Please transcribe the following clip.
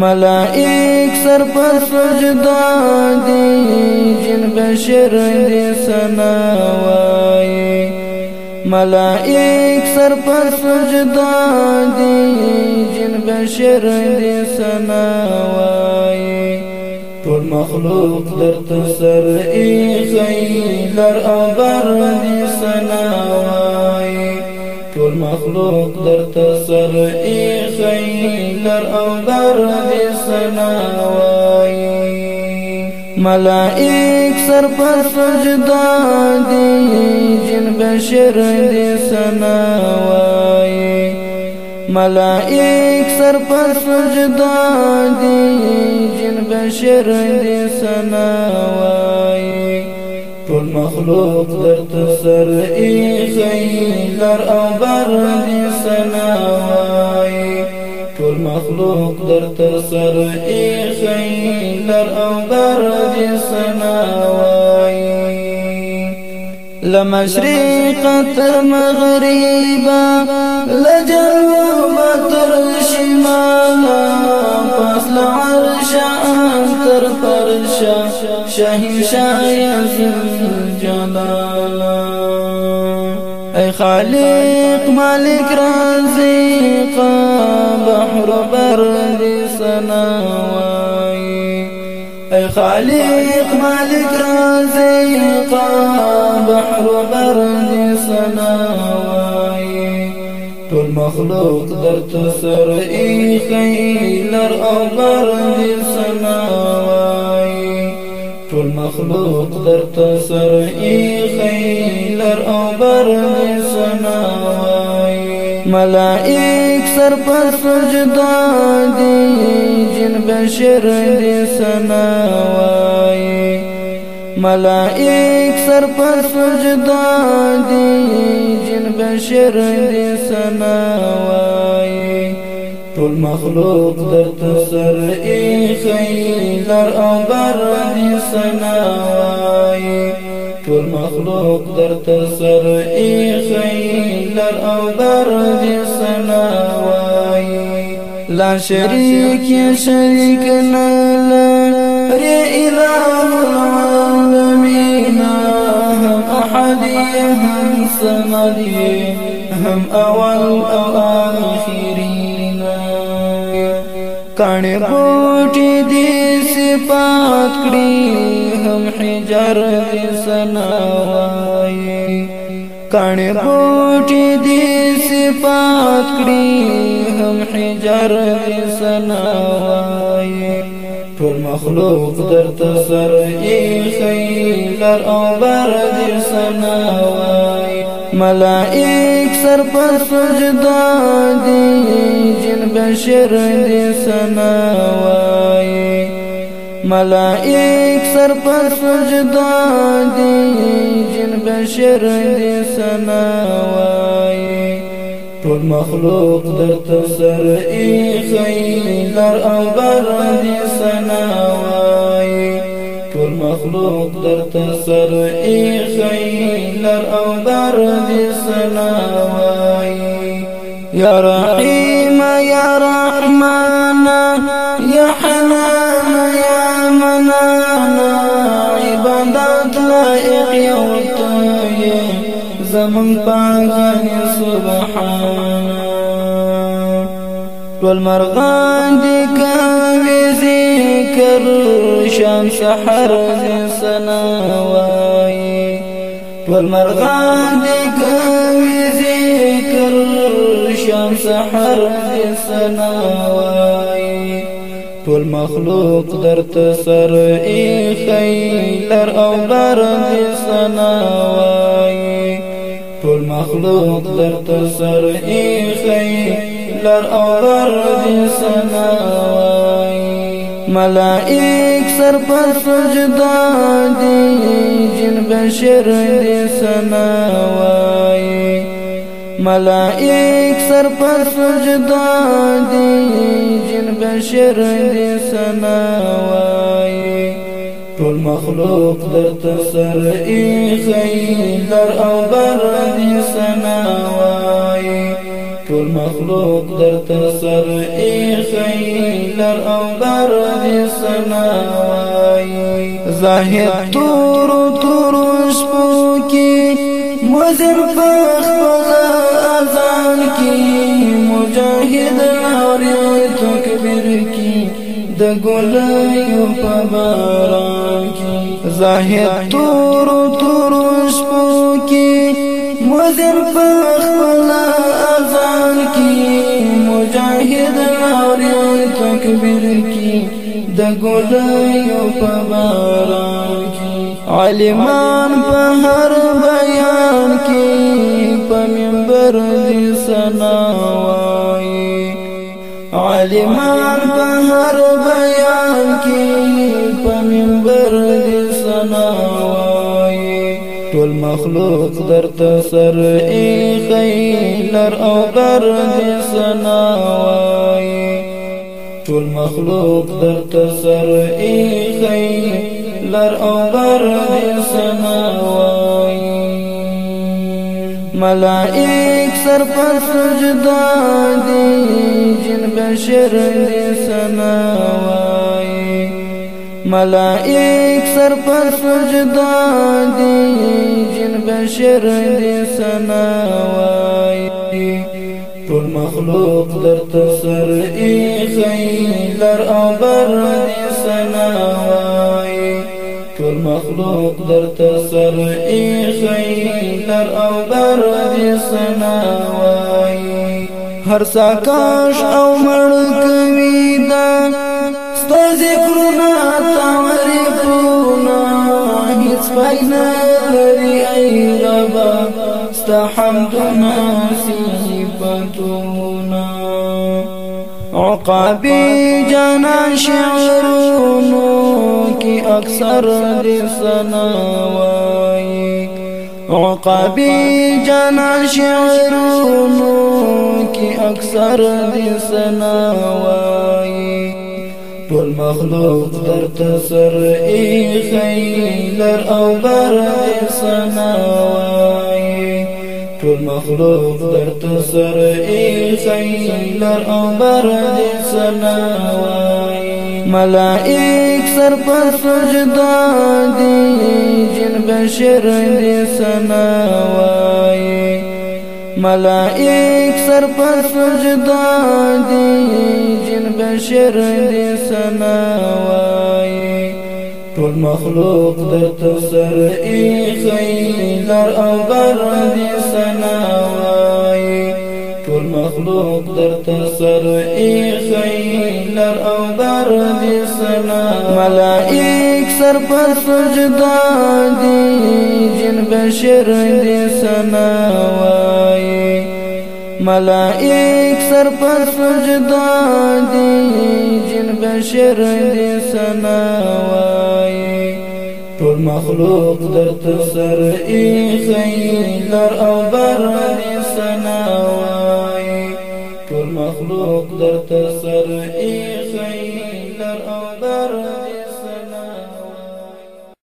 ملائک سر پر سجدا دی جن بشر دی سنا وای ملائک سر پر سجدا دی جن بشر دی سنا وای ټول مخلوق در سر ای خیلر أو بر دی مخلوق در تسر ای خیلر أو بر دی سنا وای ملائک سر پر سجدا دی جن بشر دی سنا وای ملائک سر پر سجدا دی جن بشر دی سنا وای ټول مخلوق در تسر ای خیلر أو بر دی سنا وای ټول مخلوق در تسر ای خیلر أو بر دی سنا وای لمشرق تر مغربا لجنوب تر شمال پس لعرش تر فرشا شاهي جلالا أي خالق مالك رازق بحر برد سناوي أي خالق مالك رازق بحر برد سناوي طول مخلوق در تسر اي خيلر أو برد سناوي مخلوق در تسر ای خیلر أو بر سنا ملائک سر پر سجدا دی جن بشر دی سنا وای ملائک سر پر سجدا دی جن بشر دی سنا وای ټول مخلوق در تسر ای خیلر أو بر دی سنا وای ټول مخلوق در تسر ای خیلر أو بر دی سنا وای لا شریک شریک نلا ری الہ العالمین هم احدی هم سمدی هم اول أو آخرین کڼې ګوټې دې صفات کړي هم حجر دې سناوایي کڼې ګوټې دې صفات کړي هم حجر دې سناوایي ټول مخلوق درته سر ایښی لر او بر دې سناوایي ملائک سر پر سجدا دي بشر دی سنا وای ملائک سر پر سجدا جن بشر دی سنا وای ټول مخلوق در تسر ای خیلر أو بر دی سنا وای ټول مخلوق در تسر ای خیلر أو بر دی سنا وای یا رحیم یا رحمان یا حنان یا منان عبادت لائق یو ته زمون پاغان سبحان. ټول مرغان دي کوي ذکر شام سحر سنا وای ټول مرغان دي شام سحر سنا وای ټول مخلوق در تسر ای خیلر أو بر سنا وای ټول مخلوق در تسر ای خیلر أو بر سنا وای ملائک سر پر سجدا دی جن بشر دی سنا وای ملائک سر پر سجدا دی جن بشر دی سنا وای ټول مخلوق در تسر ای خیلر أو بر دی سنا وای ټول مخلوق درته سر ایخی لر أو بر دی سناوای زاهد تور تور شپو مزر پخ د ګلایو په باران کی زاهد تور تور شپو کی مزر پخ پلا مجاهد لاري تکبیر کی د ګلایو په باران کی عالمان په هر بیان کی په منبر دي سنا وای عالمان په هر دي مخلوق درته سر ای خیلر أو بر دې سنا وای ټول مخلوق درته سر ای خیلر أو بر دې سنا وای ملائک سر پر سجدا دي جن بشر دې سنا وای ملائک سر پر سجدا دی جن بشر دی سنا وای ټول مخلوق در تسر ای خیلر أو بر دی سنا وای ټول مخلوق در تسر ای خیلر أو بر دی سنا وای هر ساکاش أو مړ کوي دا ستا تعریفونه هیڅ فایده لري ای ربا ستا حمدونه صفتونه عقابی جانا شعرونو کی اکثر دی سناوائی عقابی جانا شعرونو کی مخلوق در تسر ای خیلر أو بر سناوای ټول مخلوق در تسر ای خیلر أو بر سناوای ملائک سر پر سجدا دی جن بشر دی سناوای ملائک سر پر سجدا دی جن بشر دی سنا وای ټول مخلوق در تسر ای خیلر أو بر دی سنا وای ټول مخلوق در تسر ای خیلر أو بر دی سنا ملائک سر پر سجدا دی بشر دی سنا وای ملائک سر پر سجدا دی جن بشر دی سنا وای ټول مخلوق در تسر ای خیلر أو بر دی سنا وای ټول مخلوق در تسر ای